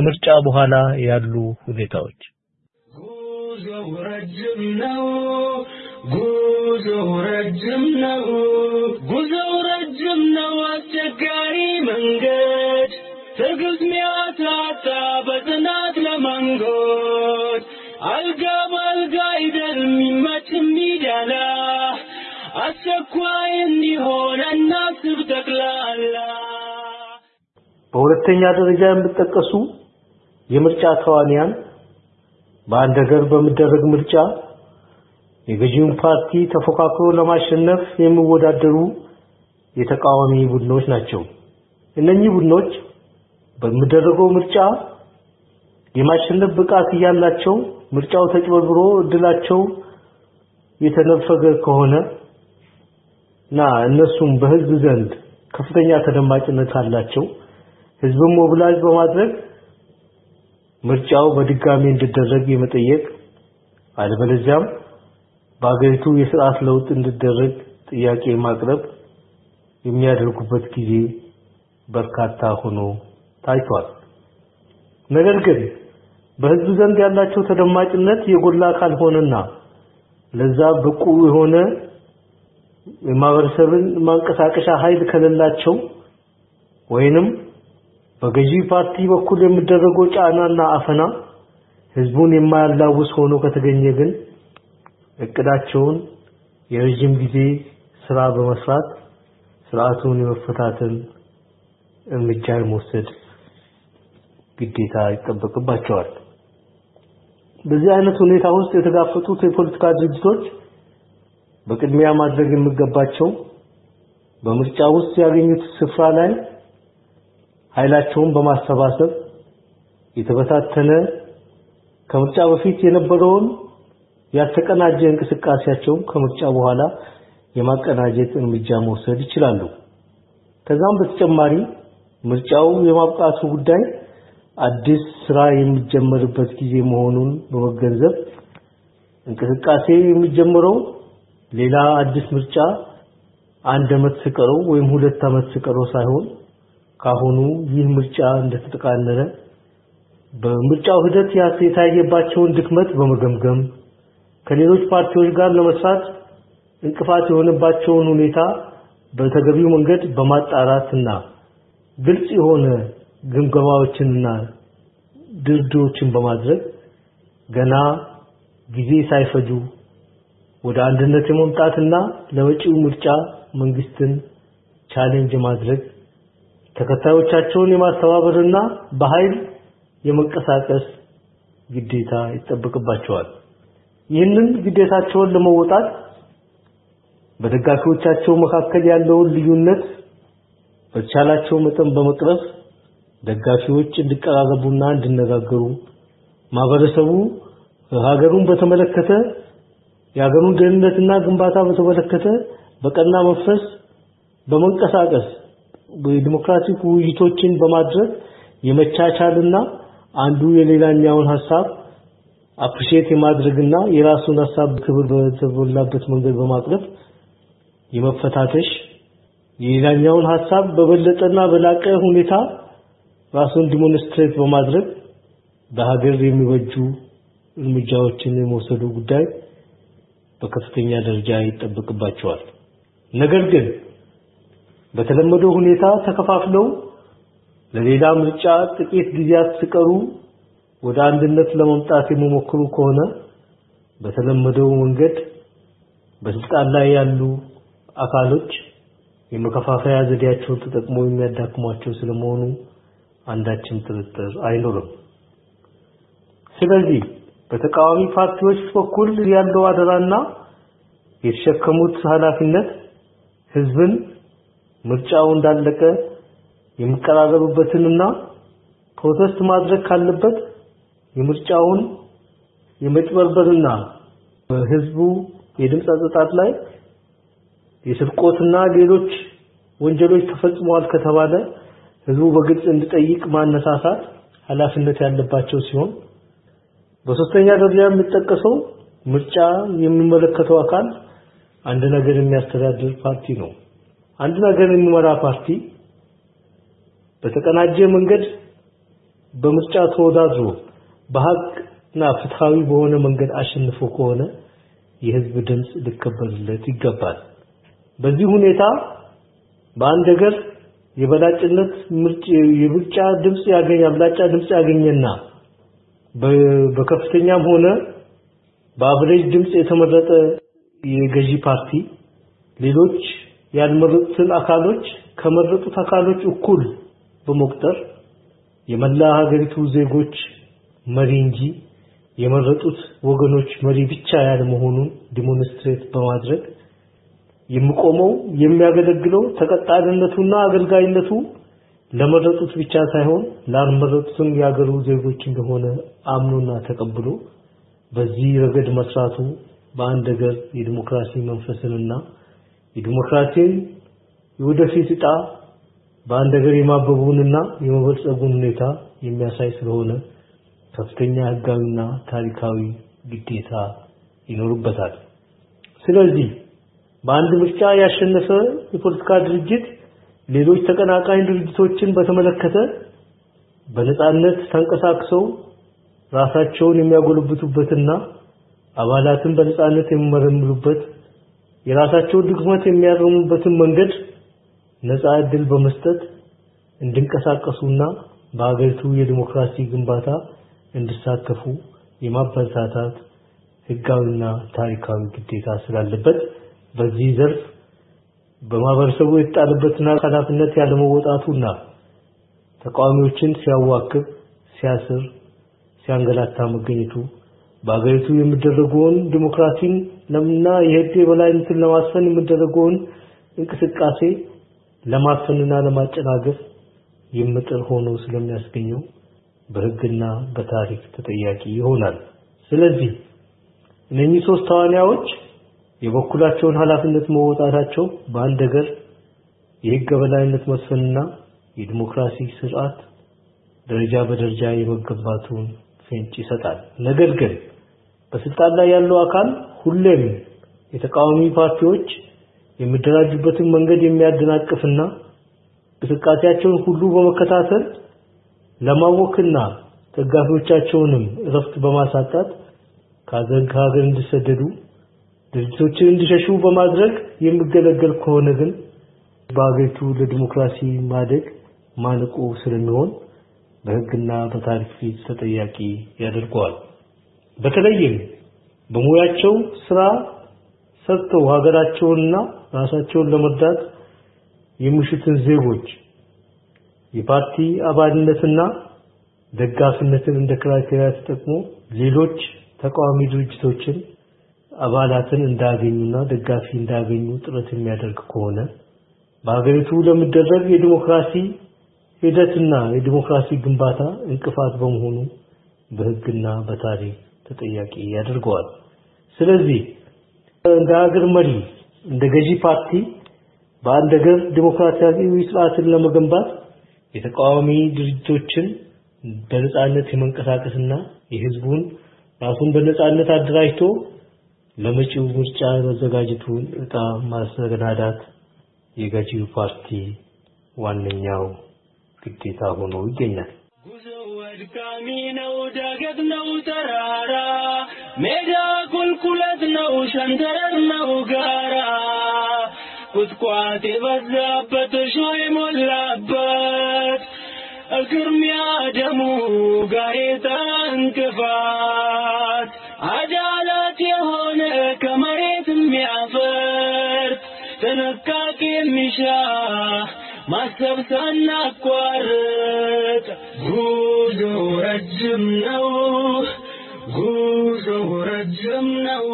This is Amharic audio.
ከምርጫ በኋላ ያሉ ሁኔታዎች። ጉዞው ረጅም ነው ጉዞው ረጅም ነው ጉዞው ረጅም ነው። አስቸጋሪ መንገድ ትዕግስት ሚያሳጣ በጽናት ለመንጎድ አልጋ በአልጋ አይደል የሚመች የሚደላ አስቸኳይ እንዲሆን እናስብ ጠቅላላ። በሁለተኛ ደረጃ የሚጠቀሱ የምርጫ ተዋንያን በአንድ ሀገር በሚደረግ ምርጫ የገዢውን ፓርቲ ተፎካክሮ ለማሸነፍ የሚወዳደሩ የተቃዋሚ ቡድኖች ናቸው። እነኚህ ቡድኖች በሚደረገው ምርጫ የማሸነፍ ብቃት እያላቸው ምርጫው ተጭበርብሮ እድላቸው የተነፈገ ከሆነ እና እነሱም በህዝብ ዘንድ ከፍተኛ ተደማጭነት አላቸው ህዝብን mobilize በማድረግ ምርጫው በድጋሚ እንዲደረግ የመጠየቅ አለበለዚያም በአገሪቱ የስርዓት ለውጥ እንዲደረግ ጥያቄ ማቅረብ የሚያደርጉበት ጊዜ በርካታ ሆኖ ታይቷል። ነገር ግን በህዝብ ዘንድ ያላቸው ተደማጭነት የጎላ ካልሆነና ለዛ ብቁ የሆነ የማህበረሰብን ማንቀሳቀሻ ኃይል ከሌላቸው ወይንም በገዢ ፓርቲ በኩል የሚደረገው ጫናና አፈና ህዝቡን የማያላውስ ሆኖ ከተገኘ ግን እቅዳቸውን የረጅም ጊዜ ስራ በመስራት ስርዓቱን የመፈታተን እርምጃ የመውሰድ ግዴታ ይጠበቅባቸዋል። በዚህ አይነት ሁኔታ ውስጥ የተጋፈጡት የፖለቲካ ድርጅቶች በቅድሚያ ማድረግ የሚገባቸው በምርጫ ውስጥ ያገኙት ስፍራ ላይ ኃይላቸውን በማሰባሰብ የተበታተነ ከምርጫ በፊት የነበረውን ያልተቀናጀ እንቅስቃሴያቸውን ከምርጫ በኋላ የማቀናጀት እርምጃ መውሰድ ይችላሉ። ከዛም በተጨማሪ ምርጫው የማብቃቱ ጉዳይ አዲስ ስራ የሚጀመርበት ጊዜ መሆኑን በመገንዘብ እንቅስቃሴ የሚጀምረው ሌላ አዲስ ምርጫ አንድ አመት ሲቀረው ወይም ሁለት አመት ሲቀረው ሳይሆን ካሁኑ ይህ ምርጫ እንደተጠቃለለ በምርጫው ሂደት የታየባቸውን ድክመት በመገምገም ከሌሎች ፓርቲዎች ጋር ለመስራት እንቅፋት የሆነባቸውን ሁኔታ በተገቢው መንገድ በማጣራትና ግልጽ የሆነ ግምገማዎችንና ድርድሮችን በማድረግ ገና ጊዜ ሳይፈጁ ወደ አንድነት የመምጣትና ለመጪው ምርጫ መንግስትን challenge ማድረግ ተከታዮቻቸውን የማስተባበርና በኃይል የመንቀሳቀስ ግዴታ ይጠበቅባቸዋል። ይህንን ግዴታቸውን ለመወጣት በደጋፊዎቻቸው መካከል ያለውን ልዩነት በተቻላቸው መጠን በመቅረፍ ደጋፊዎች እንዲቀራረቡና እንዲነጋገሩ ማህበረሰቡ ሀገሩን በተመለከተ የሀገሩን ደህንነትና ግንባታ በተመለከተ በቀና መንፈስ በመንቀሳቀስ የዲሞክራቲክ ውይይቶችን በማድረግ የመቻቻልና አንዱ የሌላኛውን ሀሳብ appreciate የማድረግና የራሱን ሀሳብ ክብር በተሞላበት መንገድ በማቅረብ የመፈታተሽ የሌላኛውን ሀሳብ በበለጠና በላቀ ሁኔታ ራሱን demonstrate በማድረግ በሀገር የሚበጁ እርምጃዎችን የመውሰዱ ጉዳይ በከፍተኛ ደረጃ ይጠበቅባቸዋል። ነገር ግን በተለመደው ሁኔታ ተከፋፍለው ለሌላ ምርጫ ጥቂት ጊዜያት ሲቀሩ ወደ አንድነት ለመምጣት የሚሞክሩ ከሆነ በተለመደው መንገድ በስልጣን ላይ ያሉ አካሎች የመከፋፈያ ዘዴያቸውን ተጠቅመው የሚያዳክሟቸው ስለመሆኑ አንዳችም ጥርጥር አይኖርም። ስለዚህ በተቃዋሚ ፓርቲዎች በኩል ያለው አደራና የተሸከሙት ኃላፊነት ህዝብን ምርጫው እንዳለቀ የሚቀራረብበትንና ፕሮቴስት ማድረግ ካለበት የምርጫውን የመጭበርበርና በህዝቡ የድምፅ አሰጣጥ ላይ የስርቆትና ሌሎች ወንጀሎች ተፈጽመዋል ከተባለ ህዝቡ በግልጽ እንዲጠይቅ ማነሳሳት ኃላፊነት ያለባቸው ሲሆን በሶስተኛ ደረጃ የሚጠቀሰው ምርጫ የሚመለከተው አካል አንድ ነገር የሚያስተዳድር ፓርቲ ነው። አንድ ነገር የሚመራ ፓርቲ በተቀናጀ መንገድ በምርጫ ተወዳድሮ በሀቅና ፍትሃዊ በሆነ መንገድ አሸንፎ ከሆነ የህዝብ ድምፅ ሊከበርለት ይገባል። በዚህ ሁኔታ በአንድ ሀገር የበላጭነት ምርጫ ድምፅ ያገኝ አብላጫ ድምፅ ያገኘና በከፍተኛም ሆነ በ average ድምፅ የተመረጠ የገዢ ፓርቲ ሌሎች ያልመረጡትን አካሎች ከመረጡት አካሎች እኩል በመቁጠር የመላ ሀገሪቱ ዜጎች መሪ እንጂ የመረጡት ወገኖች መሪ ብቻ ያለመሆኑን demonstrate በማድረግ የሚቆመው የሚያገለግለው ተቀጣሪነቱና አገልጋይነቱ ለመረጡት ብቻ ሳይሆን ላልመረጡትም የሀገሩ ዜጎች እንደሆነ አምኖና ተቀብሎ በዚህ ረገድ መስራቱ በአንድ ሀገር የዲሞክራሲ መንፈስንና የዲሞክራሲን የወደፊት ዕጣ በአንድ ሀገር የማበቡንና የመበልጸጉን ሁኔታ የሚያሳይ ስለሆነ ከፍተኛ ህጋዊና ታሪካዊ ግዴታ ይኖርበታል። ስለዚህ በአንድ ምርጫ ያሸነፈ የፖለቲካ ድርጅት ሌሎች ተቀናቃኝ ድርጅቶችን በተመለከተ በነጻነት ተንቀሳቅሰው ራሳቸውን የሚያጎለብቱበትና አባላትን በነጻነት የሚመረምሩበት የራሳቸውን ድክመት የሚያርሙበትን መንገድ ነጻ እድል በመስጠት እንዲንቀሳቀሱና በሀገሪቱ የዲሞክራሲ ግንባታ እንዲሳተፉ የማበረታታት ህጋዊና ታሪካዊ ግዴታ ስላለበት በዚህ ዘርፍ በማህበረሰቡ የተጣለበትን ኃላፊነት ያለመወጣቱና ተቃዋሚዎችን ሲያዋክብ፣ ሲያስር፣ ሲያንገላታ መገኘቱ በሀገሪቱ የሚደረገውን ዲሞክራሲን እና የህግ የበላይነትን ለማስፈን የሚደረገውን እንቅስቃሴ ለማፈንና ለማጨናገፍ የምጥር ሆኖ ስለሚያስገኘው በህግና በታሪክ ተጠያቂ ይሆናል። ስለዚህ እነኚህ ሶስት ተዋናዮች የበኩላቸውን ኃላፊነት መወጣታቸው በአንድ ሀገር የህግ የበላይነት መስፈንና የዲሞክራሲ ስርዓት ደረጃ በደረጃ የመገንባቱን ፍንጭ ይሰጣል። ነገር ግን በስልጣን ላይ ያለው አካል ሁሌም የተቃዋሚ ፓርቲዎች የሚደራጁበትን መንገድ የሚያደናቅፍና እንቅስቃሴያቸውን ሁሉ በመከታተል ለማወክና ደጋፊዎቻቸውንም እረፍት በማሳጣት ከሀገር ከሀገር እንዲሰደዱ ድርጅቶችን እንዲሸሹ በማድረግ የሚገለገል ከሆነ ግን በሀገሪቱ ለዲሞክራሲ ማደግ ማነቆ ስለሚሆን በህግና በታሪክ ፊት ተጠያቂ ያደርገዋል። በተለይም በሙያቸው ስራ ሰርተው ሀገራቸውንና ራሳቸውን ለመርዳት የሚሹትን ዜጎች የፓርቲ አባልነትና ደጋፊነትን እንደ criteria ተጠቅሞ ሌሎች ተቃዋሚ ድርጅቶችን አባላትን እንዳያገኙና ደጋፊ እንዳያገኙ ጥረት የሚያደርግ ከሆነ በሀገሪቱ ለሚደረግ የዲሞክራሲ ሂደትና የዲሞክራሲ ግንባታ እንቅፋት በመሆኑ በህግና በታሪክ ተጠያቂ ያደርገዋል። ስለዚህ እንደ ሀገር መሪ እንደ ገዢ ፓርቲ በአንድ ሀገር ዲሞክራሲያዊ ስርዓትን ለመገንባት የተቃዋሚ ድርጅቶችን በነጻነት የመንቀሳቀስና የህዝቡን ራሱን በነጻነት አደራጅቶ ለመጪው ምርጫ መዘጋጀቱን እጣ ማሰናዳት የገዢው ፓርቲ ዋነኛው ግዴታ ሆኖ ይገኛል። ጉዞው አድካሚ ነው፣ ዳገት ነው፣ ተራራ ሜዳ ቁልቁለት ነው፣ ሸንተረር ነው፣ ጋራ ቁጥቋጥ የበዛበት እሾህ የሞላበት እግርሚያ ደሙ ጋሬጣ እንቅፋት አዳላት የሆነ ከመሬት የሚያፈርት ጥንቃቄ የሚሻ ማሰብ ሳናቋርጥ ጉዞ ረጅም ነው፣ ጉዞ ረጅም ነው።